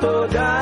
toda